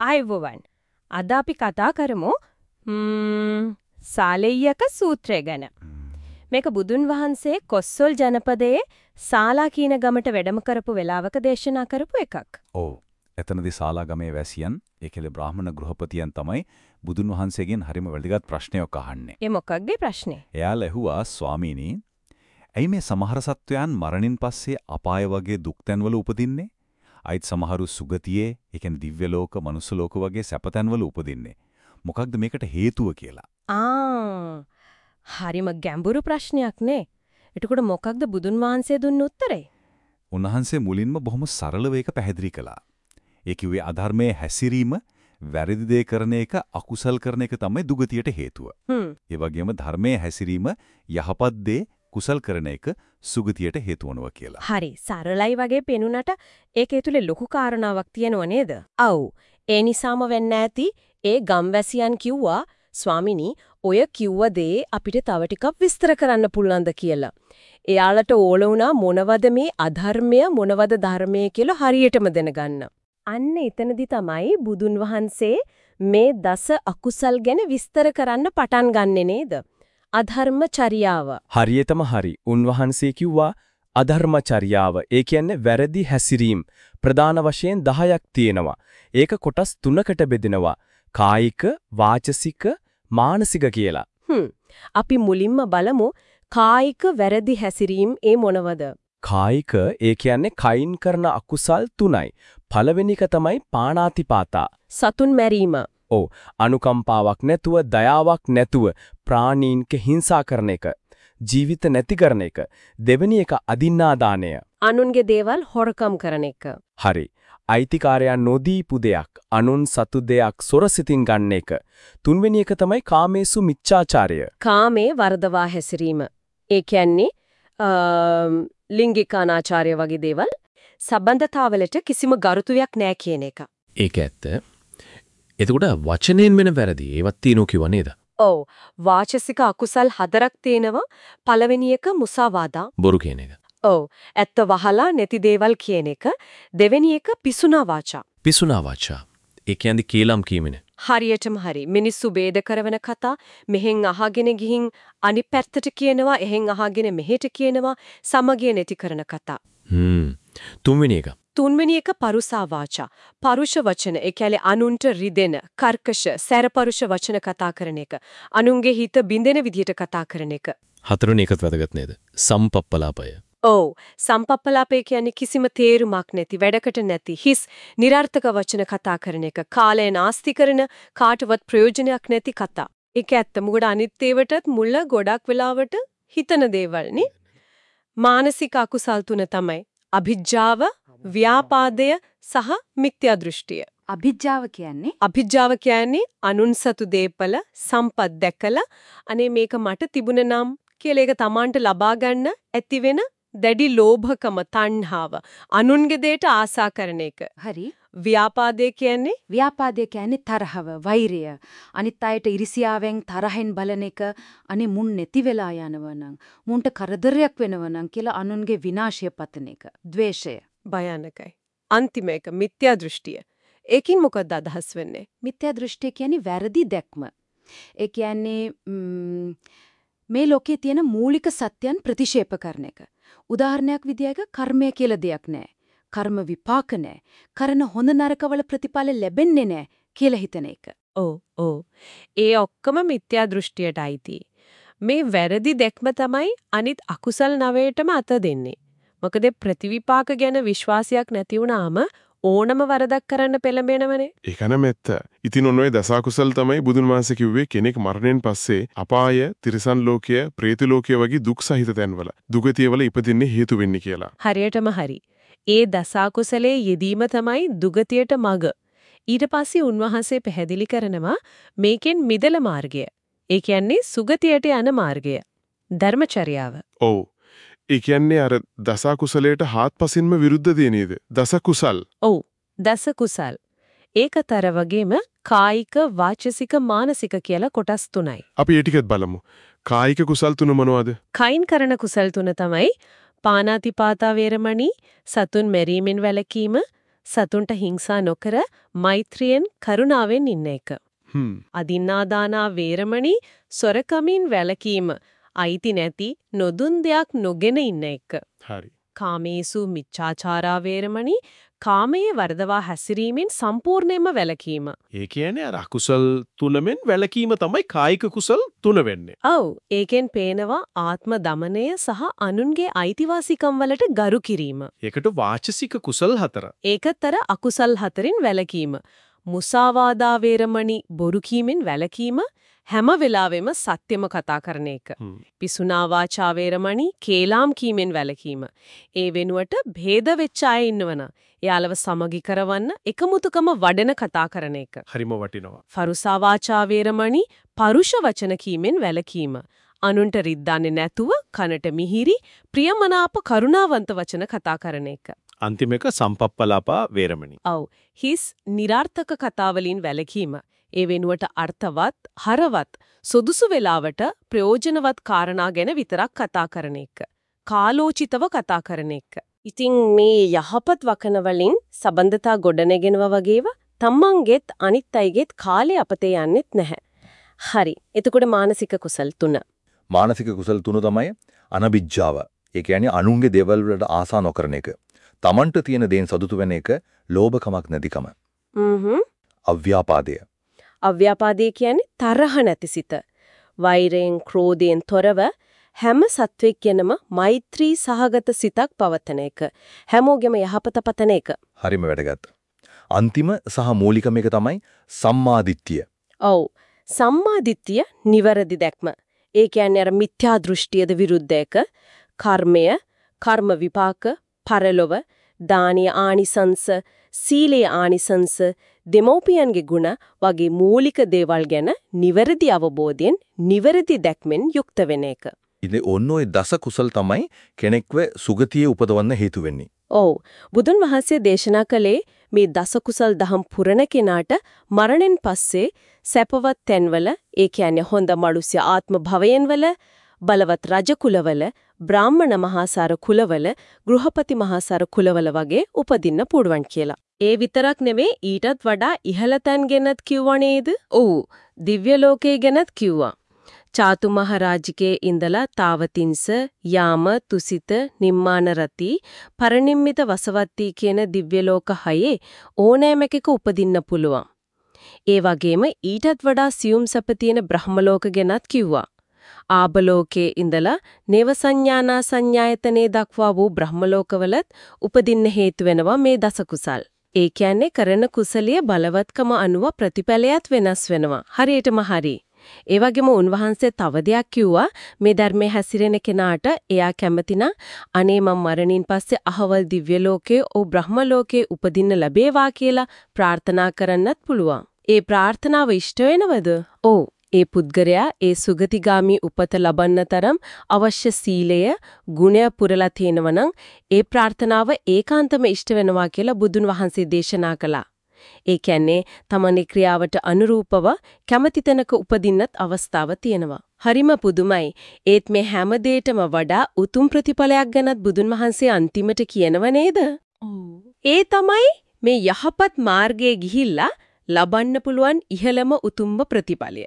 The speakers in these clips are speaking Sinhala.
ආයුබෝවන්. අද අපි කතා කරමු සාලෙය්‍යක සූත්‍රය ගැන. මේක බුදුන් වහන්සේ කොස්සොල් ජනපදයේ සාලා කියන ගමට වැඩම කරපු වෙලාවක දේශනා කරපු එකක්. ඔව්. එතනදී ශාලාගමේ වැසියන්, ඒකෙල බ්‍රාහ්මණ ගෘහපතියන් තමයි බුදුන් වහන්සේගෙන් හරිම වැදගත් ප්‍රශ්නයක් අහන්නේ. ඒ මොකක්ද ප්‍රශ්නේ? එයාලා ඇහුවා ස්වාමීනි, ඇයි මේ සමහර සත්වයන් මරණින් පස්සේ අපාය වගේ දුක් තැන්වල උපදින්නේ? අයිත් සමහරු සුගතියේ, ඒ කියන්නේ දිව්‍ය ලෝක, මනුස්ස ලෝක වගේ සැපතැන්වල උපදින්නේ. මොකක්ද මේකට හේතුව කියලා? ආ හරිම ගැඹුරු ප්‍රශ්නයක් නේ. එතකොට මොකක්ද බුදුන් වහන්සේ දුන්න උත්තරේ? උන්වහන්සේ මුලින්ම බොහොම සරලව ඒක පැහැදිලි කළා. ඒ කිව්වේ අධර්මයේ හැසිරීම වැරදි දේ කරන එක අකුසල් කරන එක තමයි දුගතියට හේතුව. හ්ම්. ඒ වගේම ධර්මයේ හැසිරීම යහපත් දේ කුසල් කරන එක සුගතියට හේතු වෙනවා කියලා. හරි සරලයි වගේ පෙනුනට ඒකේ තුලේ ලොකු කාරණාවක් තියෙනව නේද? ඔව්. ඒ නිසාම වෙන්න ඇති ඒ ගම්වැසියන් කිව්වා ස්වාමිනී ඔය කිව්ව දේ අපිට තව ටිකක් විස්තර කරන්න පුළුවන්ද කියලා. එයාලට ඕල වුණා මොනවද මේ අධර්මය මොනවද ධර්මය කියලා හරියටම දැනගන්න. අන්න එතනදි තමයි බුදුන් වහන්සේ මේ දස අකුසල් ගැන විස්තර කරන්න පටන් ගන්නෙ නේද? අධර්මචර්යාව. හරියටම හරි. උන්වහන්සේ කිව්වා අධර්මචර්යාව. ඒ කියන්නේ වැරදි හැසිරීම. ප්‍රධාන වශයෙන් 10ක් තියෙනවා. ඒක කොටස් තුනකට බෙදෙනවා. කායික, වාචසික, මානසික කියලා. හ්ම්. අපි මුලින්ම බලමු කායික වැරදි හැසිරීම ඒ මොනවද? කායික ඒ කියන්නේ කයින් කරන අකුසල් තුනයි. පළවෙනි එක තමයි පාණාතිපාතා. සතුන් මැරීම. ඔව් අනුකම්පාවක් නැතුව දයාවක් නැතුව ප්‍රාණීන්ක හිංසා කරන එක ජීවිත නැති කරන එක දෙවෙනි එක අදින්නාදානය අනුන්ගේ දේවල් හොරකම් කරන එක. හරි අයිතිකාරයන් නොදීපු දෙයක් අනුන් සතු දෙයක් සොරසිතින් ගන්න එක තුන්වෙනි එක තමයි කාමේසු මිච්ඡාචාරය කාමේ වර්ධවා හැසිරීම. ඒ කියන්නේ ලිංගික අනාචාරය වගේ දේවල් සම්බන්ධතාවලට කිසිම ගරුතුයක් නැහැ කියන එක. ඒක ඇත්ත. එතකොට වචනෙන් වෙන වැරදි ඒවත් තියෙනෝ කිව්ව නේද? ඔව් වාචසික අකුසල් හතරක් තියෙනවා. පළවෙනි එක මුසාවාදා. බොරු කියන එක. ඔව් ඇත්ත වහලා නැති දේවල් කියන එක. දෙවෙනි එක පිසුනා වාචා. පිසුනා වාචා. ඒ කියන්නේ කේලම් කීමනේ. හරියටම හරි. මිනිස්සු ભેද කරවන කතා මෙහෙන් අහගෙන ගිහින් අනිත් පැත්තට කියනවා, එහෙන් අහගෙන මෙහෙට කියනවා, සමගිය නැති කරන කතා. හ්ම්. තුන්වෙනි එක. තුන්වෙනි එක පරුසා වාචා. පරුෂ වචන, ඒ කියන්නේ අනුන්ට රිදෙන, කර්කශ, සැරපරුෂ වචන කතා කරන එක. අනුන්ගේ හිත බින්දෙන විදිහට කතා කරන එක. හතරවෙනි එකත් වැදගත් නේද? සම්පප්පලාපය. ඔව් සම්පප්පලාපේ කියන්නේ කිසිම තේරුමක් නැති වැඩකට නැති හිස් નિરර්ථක වචන කතා කරන එක කාලය නාස්ති කරන කාටවත් ප්‍රයෝජනයක් නැති කතා. ඒක ඇත්ත. මොකද අනිත් ඒවටත් මුල ගොඩක් වෙලාවට හිතන දේවල් නේ. මානසික අකුසල් තුන තමයි අභිජ්ජාව, ව්‍යාපාදය සහ මිත්‍යා දෘෂ්ටිය. අභිජ්ජාව කියන්නේ අභිජ්ජාව කියන්නේ අනුන් සතු දීපල සම්පත් දැකලා අනේ මේක මට තිබුණ නම් කියලා ඒක Tamanට ලබා ගන්න ඇති වෙන දැඩි ලෝභකම තණ්හාව අනුන්ගේ දෙයට ආසා කරන එක. හරි. ව්‍යාපාදේ කියන්නේ ව්‍යාපාදය කියන්නේ තරහව, වෛරය. අනිත් අයට ඉරිසියාවෙන් තරහෙන් බලන එක අනේ මුන් නැති වෙලා යනවා නම්, මුන්ට කරදරයක් වෙනවා නම් කියලා අනුන්ගේ විනාශය පතන එක. ද්වේෂය. භයානකයි. අන්තිම එක මිත්‍යා දෘෂ්ටිය. ඒකින් මොකක්ද අදහස් වෙන්නේ? මිත්‍යා දෘෂ්ටිය කියන්නේ වැරදි දැක්ම. ඒ කියන්නේ මේ ලෝකයේ තියෙන මූලික සත්‍යයන් ප්‍රතික්ෂේප කරන එක. උදාහරණයක් විදියක කර්මය කියලා දෙයක් නැහැ. කර්ම විපාක නැහැ. කරන හොඳ නරකවල ප්‍රතිඵල ලැබෙන්නේ නැහැ කියලා හිතන එක. ඔව් ඔව්. ඒ ඔක්කොම මිත්‍යා දෘෂ්ටියට අයිති. මේ වැරදි දැක්ම තමයි අනිත් අකුසල් නවයටම අත දෙන්නේ. මොකද ප්‍රතිවිපාක ගැන විශ්වාසයක් නැති වුණාම ඕනම වරදක් කරන්න පෙළඹෙනවනේ. ඒක නැමෙත්ත. ඉතින් ඔන්න ඔය දසකුසල් තමයි බුදුන් වහන්සේ කිව්වේ කෙනෙක් මරණයෙන් පස්සේ අපාය, තිරිසන් ලෝකය, പ്രേත ලෝකය වගේ දුක් සහිත තැන්වල දුගතියවල ඉපදින්නේ හේතු වෙන්නේ කියලා. හරියටම හරි. ඒ දසකුසලයේ යෙදීම තමයි දුගතියට මඟ. ඊට පස්සේ උන්වහන්සේ පැහැදිලි කරනවා මේකෙන් මිදල මාර්ගය. ඒ කියන්නේ සුගතියට යන මාර්ගය. ධර්මචර්යාව. ඔව්. ඒ කියන්නේ අර දස කුසලයට හාත්පසින්ම විරුද්ධ දේ නේද? දස කුසල්. ඔව්. දස කුසල්. ඒකතර වගේම කායික, වාචසික, මානසික කියලා කොටස් තුනයි. අපි ඒ ටිකත් බලමු. කායික කුසල් තුන මොනවද? කයින් කරන කුසල් තුන තමයි පානාතිපාතා වේරමණී, සතුන් මෙරීමෙන් වැළකීම, සතුන්ට හිංසා නොකර මෛත්‍රියෙන් කරුණාවෙන් ඉන්න එක. හ්ම්. අදින්නාදානා වේරමණී සොරකමින් වැළකීම අයිති නැති නොදුන් දෙයක් නොගෙන ඉන්න එක. හරි. කාමේසු මිච්ඡාචාරා වේරමණී කාමයේ වර්ධවා හැසිරීමෙන් සම්පූර්ණයෙන්ම වැළකීම. ඒ කියන්නේ අර අකුසල් තුනමෙන් වැළකීම තමයි කායික කුසල් තුන වෙන්නේ. ඔව් ඒකෙන් පේනවා ආත්ම දමනය සහ අනුන්ගේ අයිතිවාසිකම් වලට ගරු කිරීම. ඒකට වාචසික කුසල් හතර. ඒකතර අකුසල් හතරින් වැළකීම. මුසාවාදා වේරමණී බොරු කීමෙන් වැළකීම හැම වෙලාවෙම සත්‍යම කතා කරන එක. පිසුනා වාචා වේරමණී කේලාම් කීමෙන් වැළකීම. ඒ වෙනුවට ભેද වෙච්ච අය ඉන්නවන. එයාලව සමගි කරවන්න එකමුතුකම වඩන කතා කරන එක. හරිම වටිනවා. පරුසා වාචා වේරමණී පරුෂ වචන කීමෙන් වැළකීම. අනුන්ට රිද්දන්නේ නැතුව කනට මිහිරි ප්‍රියමනාප කරුණාවන්ත වචන කතා කරන එක. අන්තිම එක සම්පප්පලාපා වේරමණී. ඔව්. හිස් નિરાර්ථක කතා වලින් වැළකීම. ඒ වෙනුවට අර්ථවත්, හරවත්, සුදුසු වෙලාවට ප්‍රයෝජනවත් කාරණා ගැන විතරක් කතා කරන එක. කාලෝචිතව කතා කරන එක. ඉතින් මේ යහපත් වකන වලින් සබඳතා ගොඩනගෙනවා වගේව තමන්ගෙත් අනිත් අයගෙත් කාලේ අපතේ යන්නෙත් නැහැ. හරි. එතකොට මානසික කුසල් තුන. මානසික කුසල තුන තමයි අනබිජ්ජාව. ඒ කියන්නේ අනුන්ගේ දේවල් වලට ආසා නොකරන එක. Tamanට තියෙන දේන් සතුටු වෙන එක ලෝභකමක් නැතිකම. හ්ම්හ්ම්. අව්‍යාපාදය. අව්‍යාපාදේ කියන්නේ තරහ නැති සිත. වෛරයෙන්, ක්‍රෝධයෙන් තොරව හැම සත්වෙක් ගැනම මෛත්‍රී සහගත සිතක් පවතන එක. හැමෝගෙම යහපත පතන එක. හරිම වැදගත්. අන්තිම සහ මූලිකම එක තමයි සම්මාදිට්ඨිය. ඔව්. සම්මාදිට්ඨිය නිවැරදි දැක්ම. ඒ කියන්නේ අර මිත්‍යා දෘෂ්ටියද විරුද්ධ එක. කර්මය, කර්ම විපාක, පරලොව, දානීය ආනිසංස, සීලේ ආනිසංස, දෙමෝපියන්ගේ ගුණ වගේ මූලික දේවල් ගැන නිවැරදි අවබෝධයෙන් නිවැරදි දැක්මෙන් යුක්ත වෙන එක. ඉතින් ඔන්න ඔය දස කුසල් තමයි කෙනෙක්ව සුගතියේ උපදවන්න හේතු වෙන්නේ. ඔව් බුදුන් වහන්සේ දේශනා කළේ මේ දස කුසල් දහම් පුරණ කෙනාට මරණයෙන් පස්සේ සැපවත් තැන්වල ඒ කියන්නේ හොඳ මනුෂ්‍ය ආත්ම භවයෙන් වල බලවත් රජ කුලවල බ්‍රාහ්මණ මහාසාර කුලවල ගෘහපති මහාසාර කුලවල වගේ උපදින්න පුළුවන් කියලා. ඒ විතරක් නෙවෙයි ඊටත් වඩා ඉහළ තැන් ගැනත් කිව්වා නේද? ඔව් දිව්‍ය ලෝකයේ ගැනත් කිව්වා. චාතු මහරජිකේ ඉඳලා තාවතින්ස යාම තුසිත නිම්මාන රති පරිනිම්මිත වසවත්ති කියන දිව්‍ය ලෝක හයේ ඕනෑම එකක උපදින්න පුළුවන්. ඒ වගේම ඊටත් වඩා සියුම් සැප තියෙන බ්‍රහ්ම ලෝක ගැනත් කිව්වා. ආබලෝකයේ ඉඳලා නේව සංඥානා සංඥායතනේ දක්වා වූ බ්‍රහ්ම ලෝකවලත් උපදින්න හේතු වෙනවා මේ දස කුසල්. ඒ කියන්නේ කරන කුසලිය බලවත්කම අනුව ප්‍රතිඵලයත් වෙනස් වෙනවා. හරියටම හරි. ඒ වගේම උන්වහන්සේ තව දෙයක් කිව්වා මේ ධර්මයේ හැසිරෙන කෙනාට එයා කැමතිනම් අනේ මම මරණින් පස්සේ අහවල් දිව්‍ය ලෝකයේ ඕ බ්‍රහ්ම ලෝකයේ උපදින්න ලැබේවා කියලා ප්‍රාර්ථනා කරන්නත් පුළුවන්. ඒ ප්‍රාර්ථනාව ඉෂ්ට වෙනවද? ඔව්. ඒ පුද්ගලයා ඒ සුගතිගාමි උපත ලබන්න තරම් අවශ්‍ය සීලය ගුණය පුරලා තියෙනවනම් ඒ ප්‍රාර්ථනාව ඒකාන්තම ඉෂ්ට වෙනවා කියලා බුදුන් වහන්සේ දේශනා කළා. ඒ කියන්නේ තමන්ගේ ක්‍රියාවට අනුරූපව කැමති තැනක උපදින්නත් අවස්ථාව තියෙනවා. හරිම පුදුමයි. ඒත් මේ හැම දෙයකටම වඩා උතුම් ප්‍රතිඵලයක් ගැනත් බුදුන් වහන්සේ අන්තිමට කියනව නේද? ඒ තමයි මේ යහපත් මාර්ගයේ ගිහිල්ලා ලබන්න පුළුවන් ඉහළම උතුම්ම ප්‍රතිඵලය.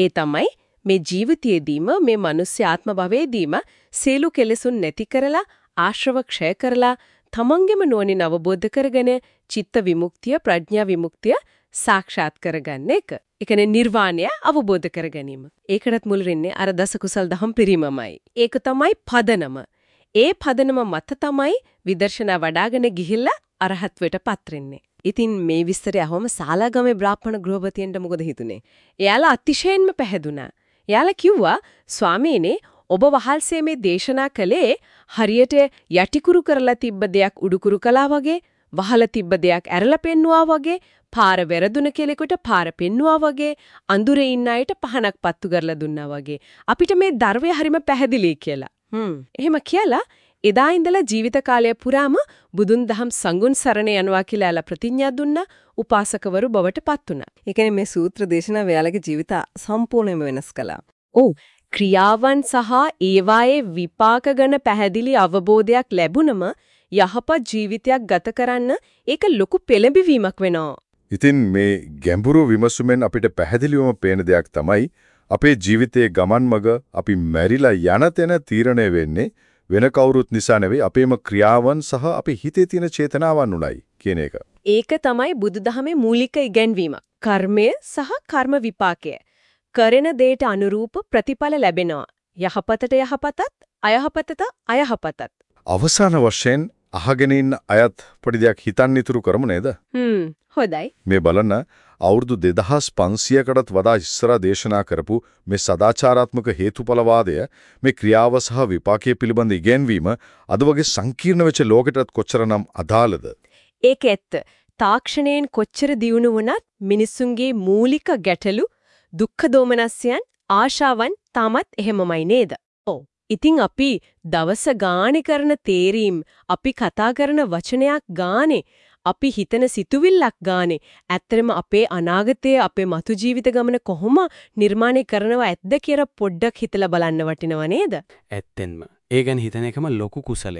ඒ තමයි මේ ජීවිතයේදීම මේ මිනිස් ආත්ම භවයේදීම සීලු කෙලෙසුන් නැති කරලා ආශ්‍රව ක්ෂය කරලා තමන්ගෙම නුවණින් අවබෝධ කරගෙන චිත්ත විමුක්තිය ප්‍රඥා විමුක්තිය සාක්ෂාත් කරගන්න එක. ඒ කියන්නේ නිර්වාණය අවබෝධ කර ගැනීම. ඒකටත් මුල් වෙන්නේ අර දස කුසල් දහම් පිරීමමයි. ඒක තමයි පදනම. ඒ පදනම මත තමයි විදර්ශනා වඩාගෙන ගිහිල්ලා අරහත්වයට පත්වෙන්නේ. ඉතින් මේ විස්තරය අහවම සාලාගමේ බ්‍රාහ්මණ ගෘහපතියන්ට මොකද හිතුනේ? එයාලා අතිශයින්ම පැහැදුනා. එයාලා කිව්වා ස්වාමීනි ඔබ වහන්සේ මේ දේශනා කළේ හරියට යටිකුරු කරලා තිබ්බ දෙයක් උඩුකුරු කළා වගේ වහලා තිබ්බ දෙයක් ඇරලා පෙන්නුවා වගේ පාර වැරදුන කෙනෙකුට පාර පෙන්නුවා වගේ අඳුරේ ඉන්න අයට පහනක් පත්තු කරලා දුන්නා වගේ අපිට මේ ධර්මය හරිම පැහැදිලි කියලා. හ්ම්. එහෙම කියලා එදා ඉඳලා ජීවිත කාලය පුරාම බුදුන් දහම් සංගුණ සරණ යනවා කියලා එලා ප්‍රතිඥා දුන්නා උපාසකවරු බවට පත් වුණා. ඒ කියන්නේ මේ සූත්‍ර දේශනාව එයාලගේ ජීවිත සම්පූර්ණයෙන්ම වෙනස් කළා. ඔව් ක්‍රියාවන් සහ ඒවායේ විපාක ගැන පැහැදිලි අවබෝධයක් ලැබුණම යහපත් ජීවිතයක් ගත කරන්න ඒක ලොකු පෙළඹවීමක් වෙනවා. ඉතින් මේ ගැඹුරු විමසුමෙන් අපිට පැහැදිලිවම පේන දෙයක් තමයි අපේ ජීවිතයේ ගමන් මඟ අපි මැරිලා යන තැන තීරණය වෙන්නේ වෙන කවුරුත් නිසා නෙවෙයි අපේම ක්‍රියාවන් සහ අපේ හිතේ තියෙන චේතනාවන් උණයි කියන එක. ඒක තමයි බුදුදහමේ මූලික ඉගැන්වීම. කර්මය සහ කර්ම විපාකය. කරන දෙයට අනුරූප ප්‍රතිඵල ලැබෙනවා. යහපතට යහපතත්, අයහපතට අයහපතත්. අවසාන වශයෙන් අහගෙන ඉන්න අයත් පොඩි දෙයක් හිතන්න ඉතුරු කරමු නේද? හ්ම් හොඳයි. මේ බලන්න අවුරුදු 2500කටත් වඩා ඉස්සර දේශනා කරපු මේ සදාචාරාත්මක හේතුඵලවාදය මේ ක්‍රියාව සහ විපාකයේ පිළිබඳ ඉගැන්වීම අද වගේ සංකීර්ණ වෙච්ච ලෝකෙටත් කොච්චරනම් අදාළද? ඒක ඇත්ත. තාක්ෂණයෙන් කොච්චර දියුණු වුණත් මිනිසුන්ගේ මූලික ගැටලු දුක්ඛ දෝමනස්යන් ආශාවන් තාමත් එහෙමමයි නේද? ඔව්. ඉතින් අපි දවස ගානේ කරන තේරීම් අපි කතා කරන වචනයක් ගානේ අපි හිතන සිතුවිල්ලක් ගානේ ඇත්තරම අපේ අනාගතයේ අපේ මතු ජීවිත ගමන කොහොම නිර්මාණය කරනව ඇද්ද කියලා පොඩ්ඩක් හිතලා බලන්න වටිනව නේද? ඇත්තෙන්ම ඒ ගැන හිතන එකම ලොකු කුසලයක්.